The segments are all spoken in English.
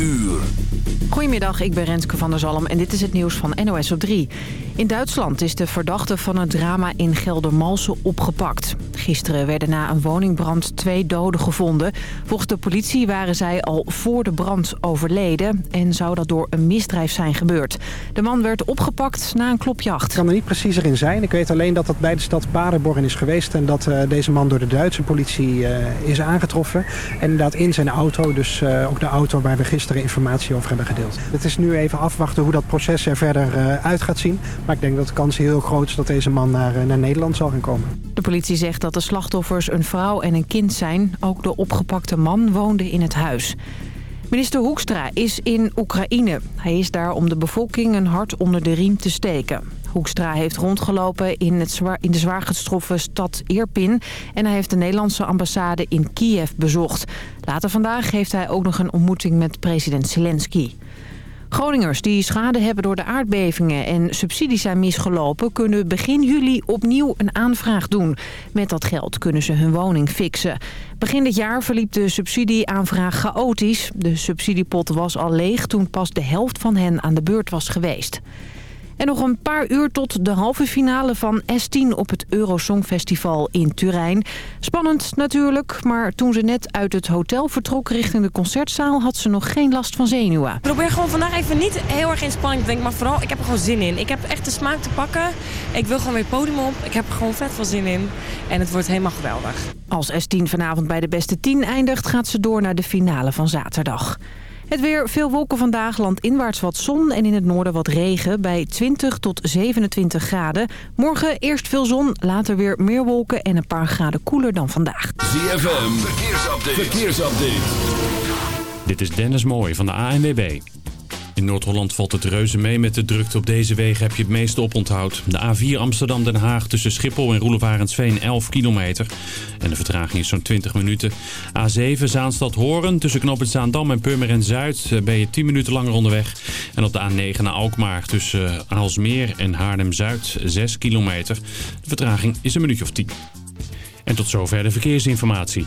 uur. Goedemiddag, ik ben Renske van der Zalm en dit is het nieuws van NOS op 3. In Duitsland is de verdachte van het drama in Geldermalsen opgepakt. Gisteren werden na een woningbrand twee doden gevonden. Volgens de politie waren zij al voor de brand overleden... en zou dat door een misdrijf zijn gebeurd. De man werd opgepakt na een klopjacht. Ik kan er niet preciezer in zijn. Ik weet alleen dat dat bij de stad Paderborn is geweest... en dat uh, deze man door de Duitse politie uh, is aangetroffen. En inderdaad in zijn auto, dus uh, ook de auto waar we gisteren informatie over hebben gedeeld. Het is nu even afwachten hoe dat proces er verder uit gaat zien... Maar ik denk dat de kans heel groot is dat deze man naar, naar Nederland zal gaan komen. De politie zegt dat de slachtoffers een vrouw en een kind zijn. Ook de opgepakte man woonde in het huis. Minister Hoekstra is in Oekraïne. Hij is daar om de bevolking een hart onder de riem te steken. Hoekstra heeft rondgelopen in, het in de zwaar getroffen stad Irpin... en hij heeft de Nederlandse ambassade in Kiev bezocht. Later vandaag heeft hij ook nog een ontmoeting met president Zelensky. Groningers die schade hebben door de aardbevingen en subsidies zijn misgelopen... kunnen begin juli opnieuw een aanvraag doen. Met dat geld kunnen ze hun woning fixen. Begin dit jaar verliep de subsidieaanvraag chaotisch. De subsidiepot was al leeg toen pas de helft van hen aan de beurt was geweest. En nog een paar uur tot de halve finale van S10 op het Eurosongfestival in Turijn. Spannend natuurlijk, maar toen ze net uit het hotel vertrok richting de concertzaal... had ze nog geen last van zenuwen. Ik probeer gewoon vandaag even niet heel erg in spanning te denken... maar vooral, ik heb er gewoon zin in. Ik heb echt de smaak te pakken. Ik wil gewoon weer het podium op. Ik heb er gewoon vet veel zin in. En het wordt helemaal geweldig. Als S10 vanavond bij de beste 10 eindigt... gaat ze door naar de finale van zaterdag. Het weer, veel wolken vandaag, landinwaarts wat zon en in het noorden wat regen bij 20 tot 27 graden. Morgen eerst veel zon, later weer meer wolken en een paar graden koeler dan vandaag. ZFM, verkeersupdate. verkeersupdate. Dit is Dennis Mooij van de ANWB. In Noord-Holland valt het reuze mee met de drukte. Op deze wegen heb je het meeste oponthoud. De A4 Amsterdam-Den Haag tussen Schiphol en Roelevarensveen 11 kilometer. En de vertraging is zo'n 20 minuten. A7 Zaanstad-Horen tussen Knoop Zaandam en Purmerend Zuid eh, ben je 10 minuten langer onderweg. En op de A9 naar Alkmaar tussen Aalsmeer en Haarlem-Zuid 6 kilometer. De vertraging is een minuutje of 10. En tot zover de verkeersinformatie.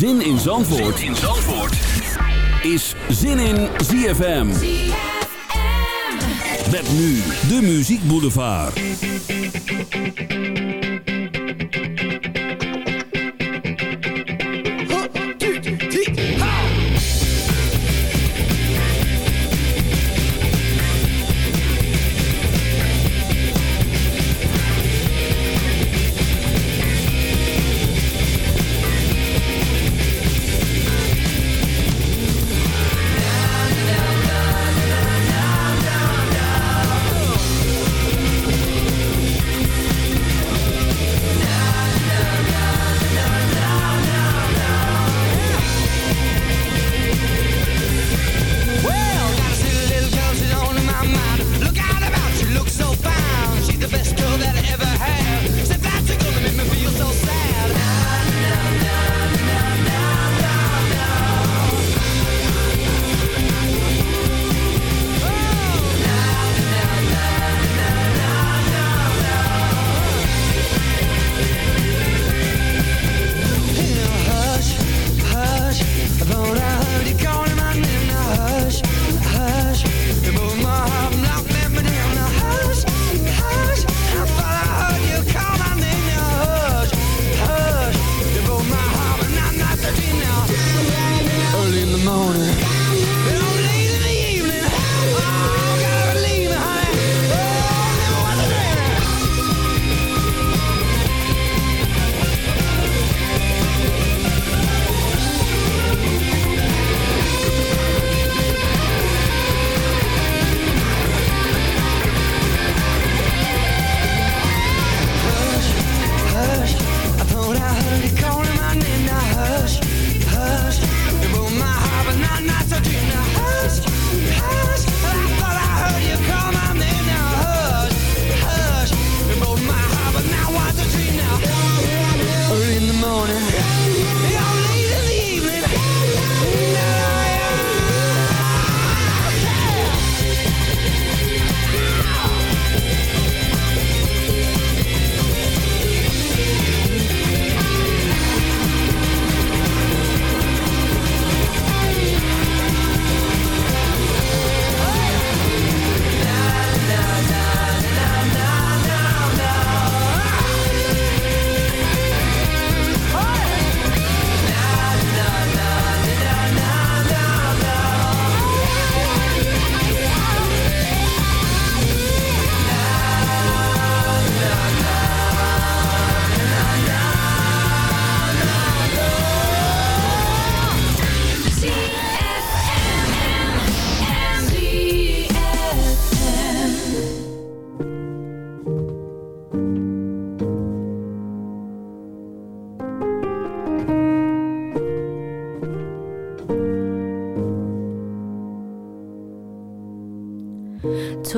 Zin in Zandvoort, zin in Zandvoort. is Zin in ZFM. ZFM. Met nu de Muziek Boulevard.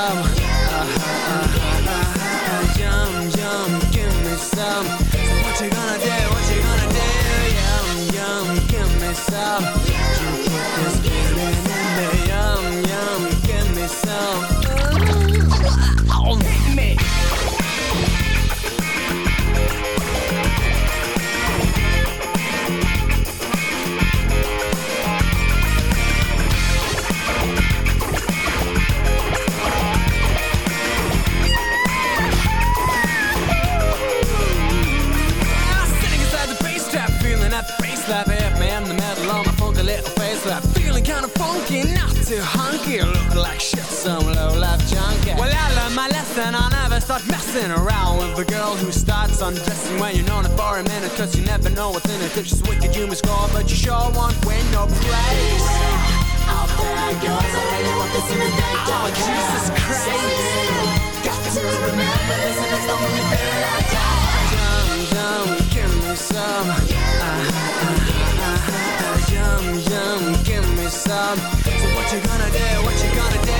me some. Uh-huh, uh-huh, uh-huh. Yum, yum, give me some. So what you gonna do? What you gonna do? Yum, yum, give me some. My I'll never start messing around with a girl who starts undressing when you're known for a minute, cause you never know what's in it. If she's wicked, you must score, but you sure won't win no praise. Out there goes, I really want this in the day. Oh, Jesus Christ. Got to remember this, and it's the only thing I got. Yum, yum, give me some. Uh-huh, uh-huh, uh-huh. Yum, yum, give me some. So what you gonna do? What you gonna do?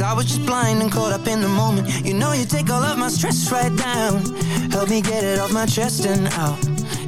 I I was just blind and caught up in the moment. You know you take all of my stress right down. Help me get it off my chest and out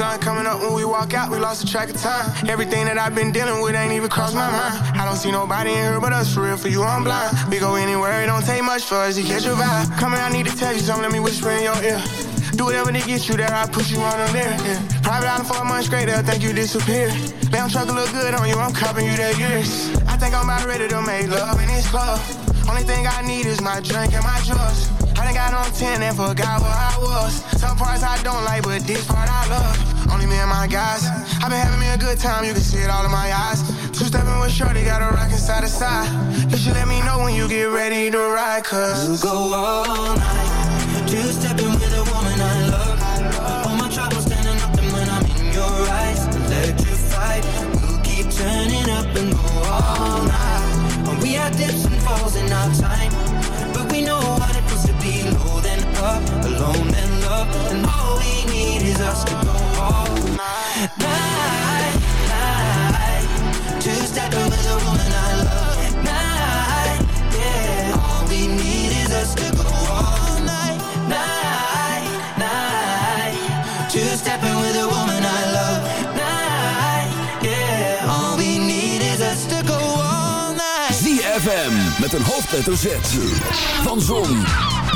sun coming up when we walk out, we lost the track of time. Everything that I've been dealing with ain't even crossed my mind. I don't see nobody in here but us, for real, for you, I'm blind. We go anywhere, it don't take much for us to catch your vibe. Here, I need to tell you something, let me whisper in your ear. Do whatever to get you there, I push you on a there. Yeah. Private island for a month straight, they'll think you disappear. Lamb truck look good on you, I'm copping you that years. I think I'm about ready to make love in this club. Only thing I need is my drink and my drugs. I done got on 10 and forgot where I was. Some parts I don't like, but this part I love. Only me and my guys. i been having me a good time, you can see it all in my eyes. Two stepping with Shorty, got a rockin' side to side. You should let me know when you get ready to ride, cause we'll go all night. Two stepping with a woman I love. All my troubles standing up, when I'm in your eyes, electrified. We'll keep turning up and go all night. We had dips and falls in our time, but we know alone and love, night, yeah. All we need is us to go all night, night, night. Two stepping with a woman I love, night, yeah. All we need is us to go all night. ZFM met een hoofdletter Z van Zon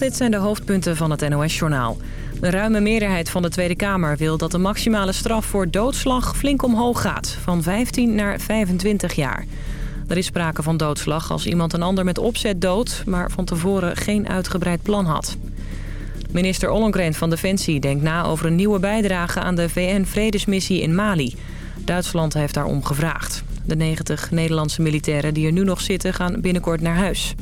Dit zijn de hoofdpunten van het NOS-journaal. De ruime meerderheid van de Tweede Kamer wil dat de maximale straf voor doodslag flink omhoog gaat. Van 15 naar 25 jaar. Er is sprake van doodslag als iemand een ander met opzet doodt... maar van tevoren geen uitgebreid plan had. Minister Ollongren van Defensie denkt na over een nieuwe bijdrage... aan de VN-vredesmissie in Mali. Duitsland heeft daarom gevraagd. De 90 Nederlandse militairen die er nu nog zitten gaan binnenkort naar huis.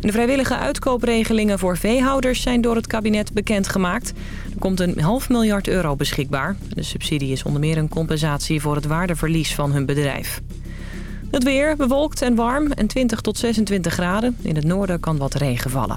De vrijwillige uitkoopregelingen voor veehouders zijn door het kabinet bekendgemaakt. Er komt een half miljard euro beschikbaar. De subsidie is onder meer een compensatie voor het waardeverlies van hun bedrijf. Het weer bewolkt en warm en 20 tot 26 graden. In het noorden kan wat regen vallen.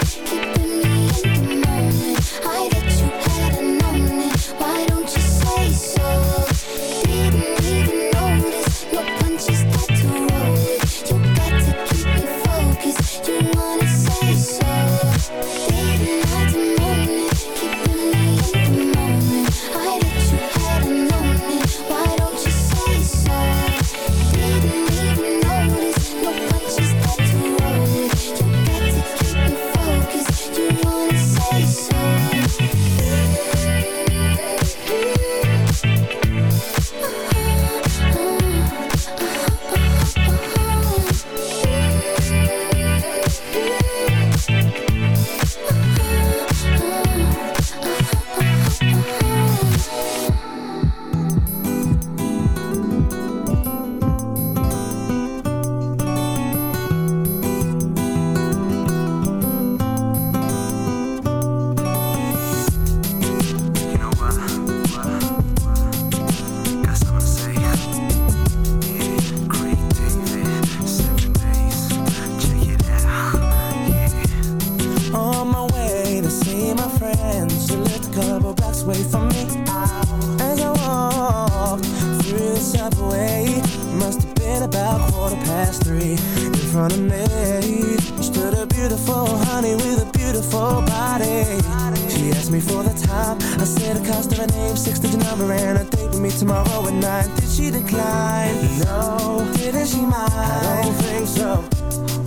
cost of her name, six digit number, and a date with me tomorrow at night. Did she decline? No. Didn't she mind? I don't think so.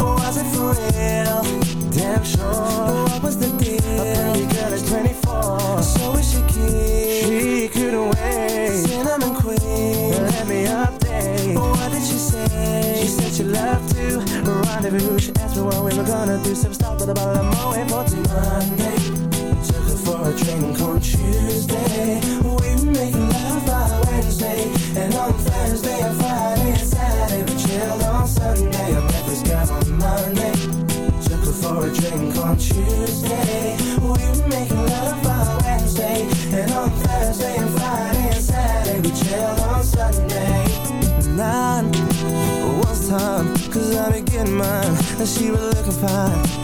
Or was it for real? Damn sure. What was the deal? A pretty girl is 24. So is she keen? She couldn't wait. Cinnamon queen. Let me update. What did she say? She said she loved to rendezvous. She asked me what we were gonna do. So we stopped at the bottle of Moet for Monday. For a drink on Tuesday. We make love by Wednesday. And on Thursday and Friday and Saturday we chilled on Sunday. I met this guy on Monday. Took her for a drink on Tuesday. We make love by Wednesday. And on Thursday and Friday and Saturday we chilled on Sunday. Nine was time, cause I be getting mine. And she was looking fine.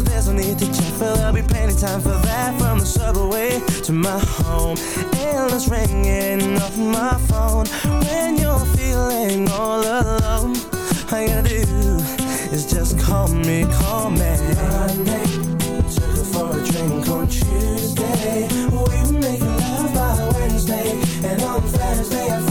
There's need to check, but there'll be plenty time for that. From the subway to my home. Endless ringing off my phone. When you're feeling all alone All you gotta do is just call me, call me. Monday, took her for a drink on Tuesday. We make love by Wednesday And on Thursday and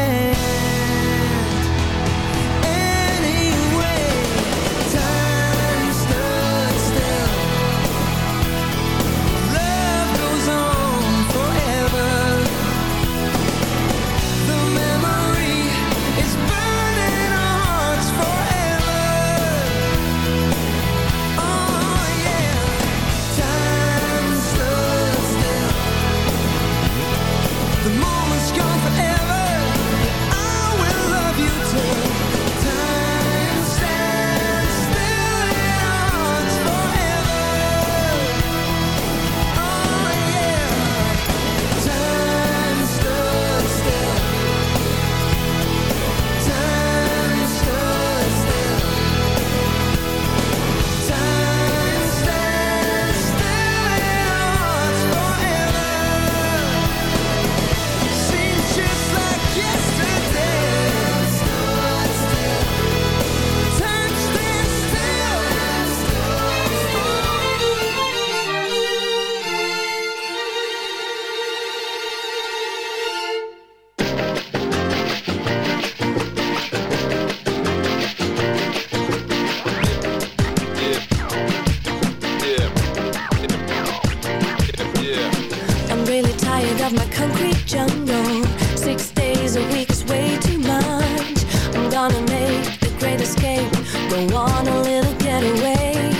Don't want a little getaway.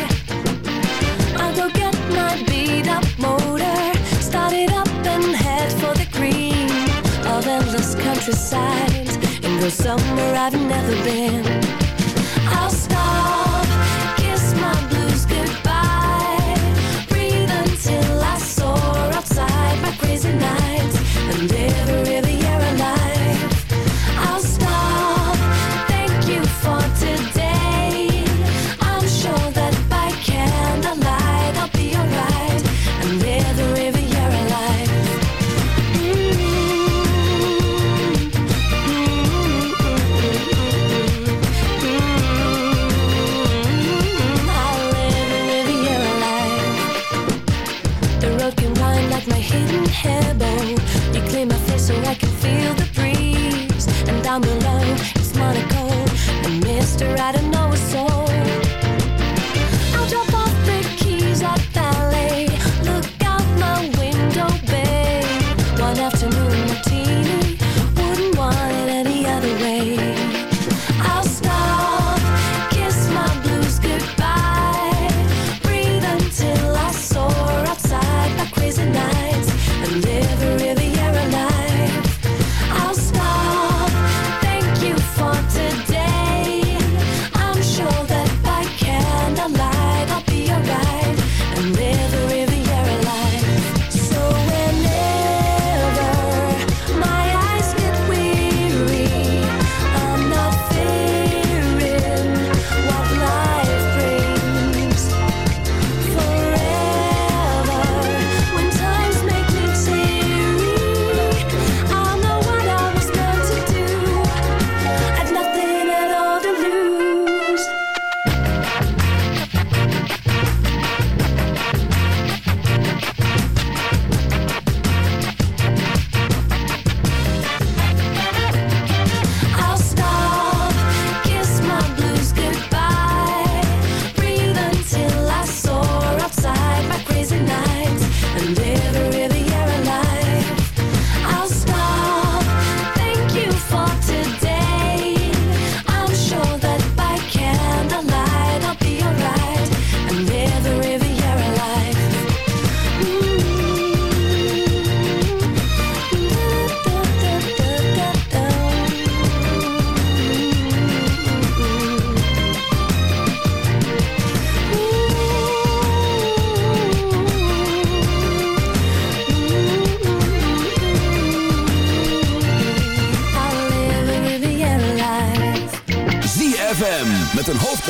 I'll go get my beat up motor, start it up and head for the green of endless countryside and go somewhere I've never been.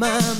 my